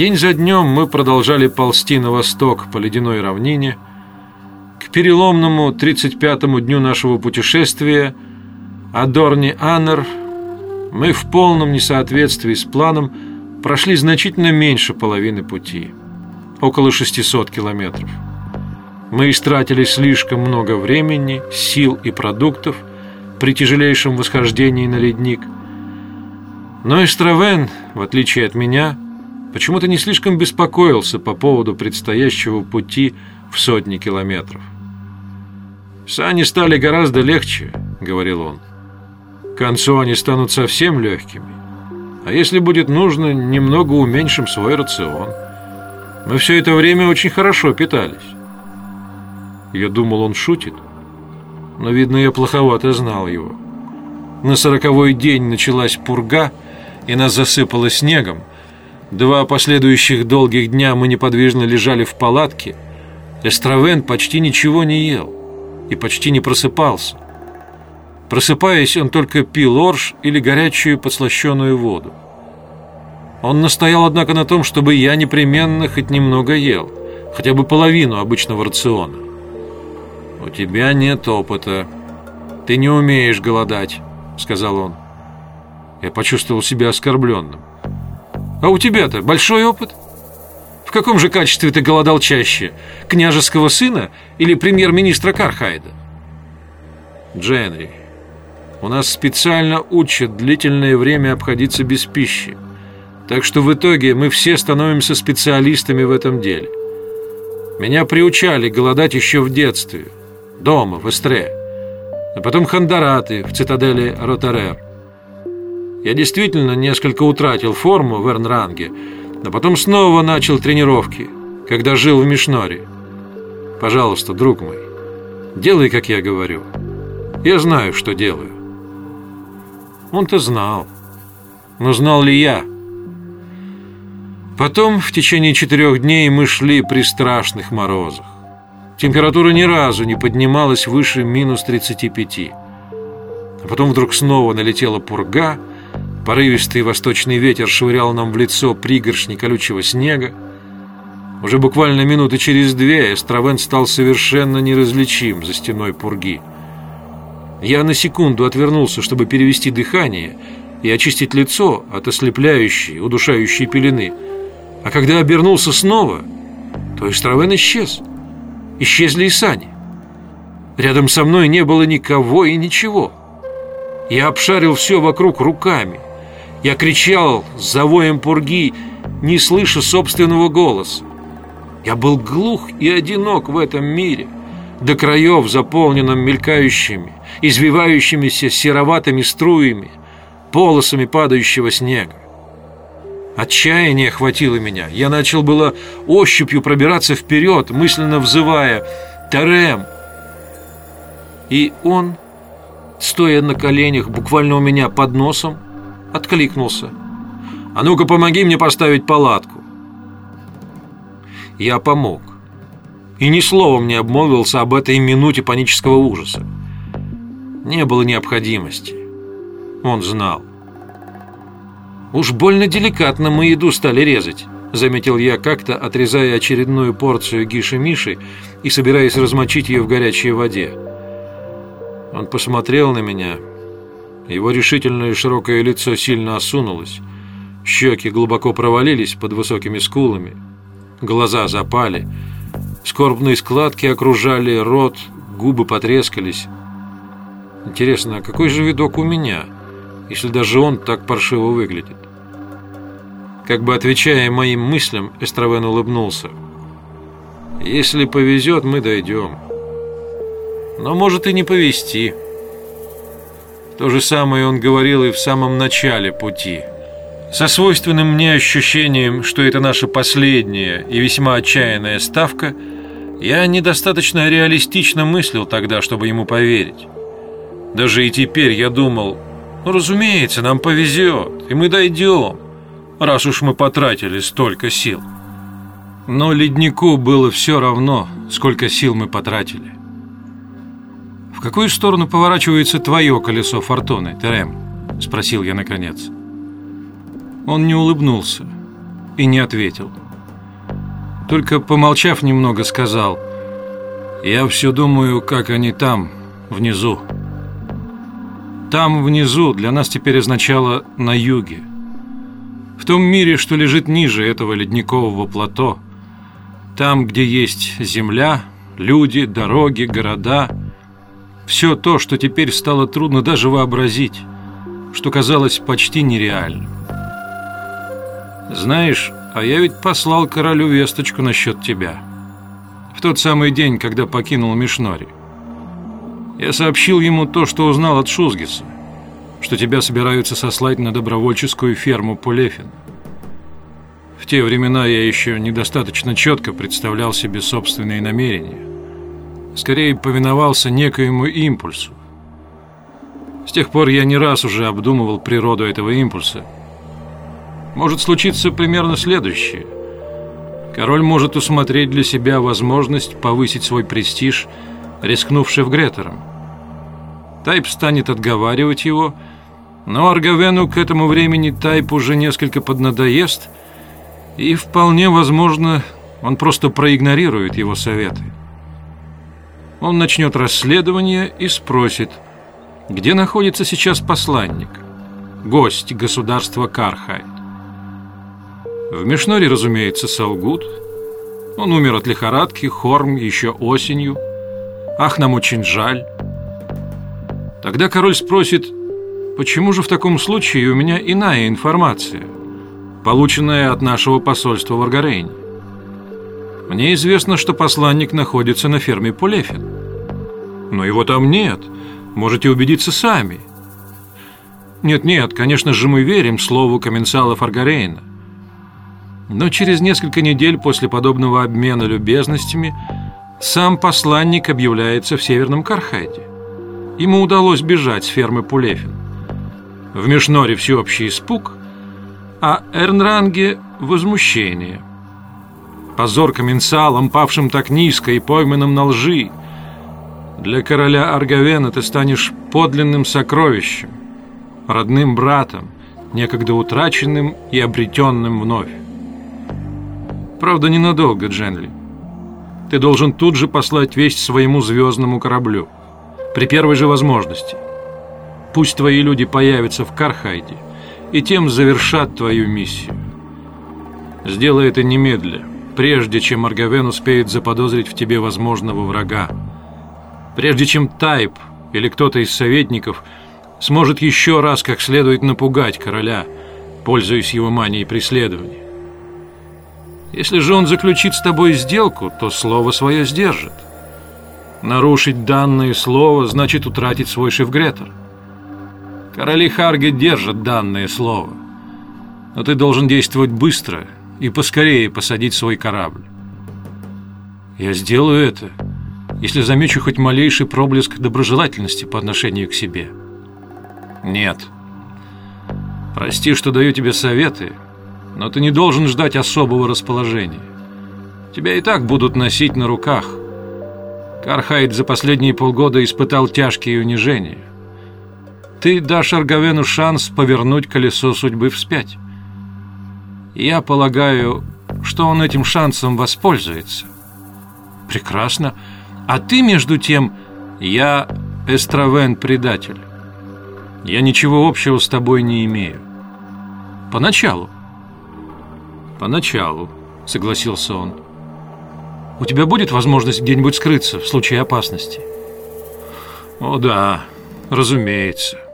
День за днем мы продолжали ползти на восток по ледяной равнине. К переломному 35-му дню нашего путешествия Адорни Аннер мы в полном несоответствии с планом прошли значительно меньше половины пути, около 600 километров. Мы истратили слишком много времени, сил и продуктов при тяжелейшем восхождении на ледник. Но Эстравен, в отличие от меня, почему-то не слишком беспокоился по поводу предстоящего пути в сотни километров. «Сани стали гораздо легче», — говорил он. «К концу они станут совсем легкими. А если будет нужно, немного уменьшим свой рацион. Мы все это время очень хорошо питались». Я думал, он шутит, но, видно, я плоховато знал его. На сороковой день началась пурга, и нас засыпало снегом, Два последующих долгих дня мы неподвижно лежали в палатке. Эстравен почти ничего не ел и почти не просыпался. Просыпаясь, он только пил орш или горячую подслащенную воду. Он настоял, однако, на том, чтобы я непременно хоть немного ел, хотя бы половину обычного рациона. «У тебя нет опыта. Ты не умеешь голодать», — сказал он. Я почувствовал себя оскорбленным. А у тебя-то большой опыт? В каком же качестве ты голодал чаще? Княжеского сына или премьер-министра Кархайда? Дженри, у нас специально учат длительное время обходиться без пищи. Так что в итоге мы все становимся специалистами в этом деле. Меня приучали голодать еще в детстве. Дома, в Эстре. А потом хандараты в цитадели Ротарер. Я действительно несколько утратил форму в Эрнранге, но потом снова начал тренировки, когда жил в Мишноре. Пожалуйста, друг мой, делай, как я говорю. Я знаю, что делаю. Он-то знал. Но знал ли я? Потом, в течение четырех дней, мы шли при страшных морозах. Температура ни разу не поднималась выше минус 35. А потом вдруг снова налетела пурга – Порывистый восточный ветер швырял нам в лицо пригоршни колючего снега. Уже буквально минуты через две Эстравен стал совершенно неразличим за стеной пурги. Я на секунду отвернулся, чтобы перевести дыхание и очистить лицо от ослепляющей, удушающей пелены. А когда обернулся снова, то Эстравен исчез. Исчезли и сани. Рядом со мной не было никого и ничего. Я обшарил все вокруг руками – я кричал с завоем пурги, не слыша собственного голоса. Я был глух и одинок в этом мире, до краев заполненном мелькающими, извивающимися сероватыми струями, полосами падающего снега. Отчаяние охватило меня. Я начал было ощупью пробираться вперед, мысленно взывая «Терем!». И он, стоя на коленях буквально у меня под носом, откликнулся. «А ну-ка, помоги мне поставить палатку». Я помог. И ни словом не обмолвился об этой минуте панического ужаса. Не было необходимости. Он знал. «Уж больно деликатно мы еду стали резать», — заметил я как-то, отрезая очередную порцию гиши-миши и собираясь размочить ее в горячей воде. Он посмотрел на меня его решительное широкое лицо сильно осунулось, щеки глубоко провалились под высокими скулами, глаза запали, скорбные складки окружали рот, губы потрескались. Интересно, а какой же видок у меня, если даже он так паршиво выглядит? Как бы отвечая моим мыслям, Эстравен улыбнулся. «Если повезет, мы дойдем. Но может и не повезти». То же самое он говорил и в самом начале пути. Со свойственным мне ощущением, что это наша последняя и весьма отчаянная ставка, я недостаточно реалистично мыслил тогда, чтобы ему поверить. Даже и теперь я думал, ну, разумеется, нам повезет, и мы дойдем, раз уж мы потратили столько сил. Но леднику было все равно, сколько сил мы потратили. «В какую сторону поворачивается твое колесо фортуны, Терем?» – спросил я наконец. Он не улыбнулся. и не ответил. Только помолчав немного, сказал, «Я все думаю, как они там, внизу». «Там, внизу» для нас теперь означало «на юге». В том мире, что лежит ниже этого ледникового плато, там, где есть земля, люди, дороги, города, все то, что теперь стало трудно даже вообразить, что казалось почти нереальным. Знаешь, а я ведь послал королю весточку насчет тебя. В тот самый день, когда покинул Мишнори. Я сообщил ему то, что узнал от Шузгиса, что тебя собираются сослать на добровольческую ферму Пулефин. В те времена я еще недостаточно четко представлял себе собственные намерения. Скорее повиновался некоему импульсу. С тех пор я не раз уже обдумывал природу этого импульса – может случиться примерно следующее. Король может усмотреть для себя возможность повысить свой престиж, рискнув Шевгретером. Тайп станет отговаривать его, но Аргавену к этому времени Тайп уже несколько поднадоест, и вполне возможно, он просто проигнорирует его советы. Он начнет расследование и спросит, где находится сейчас посланник, гость государства Кархайт. В Мишноре, разумеется, солгут. Он умер от лихорадки, Хорм еще осенью. Ах, нам очень жаль. Тогда король спросит, почему же в таком случае у меня иная информация, полученная от нашего посольства в Аргарейне? Мне известно, что посланник находится на ферме Пулефин. Но его там нет. Можете убедиться сами. Нет-нет, конечно же, мы верим слову комменсалов Аргарейна. Но через несколько недель после подобного обмена любезностями сам посланник объявляется в Северном Кархайде. Ему удалось бежать с фермы Пулефин. В Мишноре всеобщий испуг, а Эрнранге – возмущение. Позор комменсалам, павшим так низко и пойманным на лжи. Для короля Аргавена ты станешь подлинным сокровищем, родным братом, некогда утраченным и обретенным вновь. Правда, ненадолго, Дженли. Ты должен тут же послать весть своему звездному кораблю. При первой же возможности. Пусть твои люди появятся в Кархайде и тем завершат твою миссию. Сделай это немедля, прежде чем Аргавен успеет заподозрить в тебе возможного врага. Прежде чем Тайп или кто-то из советников сможет еще раз как следует напугать короля, пользуясь его манией преследования. Если же он заключит с тобой сделку, то слово свое сдержит. Нарушить данное слово значит утратить свой шефгретер. Короли Харги держат данное слово. Но ты должен действовать быстро и поскорее посадить свой корабль. Я сделаю это, если замечу хоть малейший проблеск доброжелательности по отношению к себе. Нет. Прости, что даю тебе советы, но ты не должен ждать особого расположения. Тебя и так будут носить на руках. Кархайд за последние полгода испытал тяжкие унижения. Ты дашь Аргавену шанс повернуть колесо судьбы вспять. Я полагаю, что он этим шансом воспользуется. Прекрасно. А ты, между тем, я Эстравен-предатель. Я ничего общего с тобой не имею. Поначалу. «Поначалу», — согласился он. «У тебя будет возможность где-нибудь скрыться в случае опасности?» «О да, разумеется».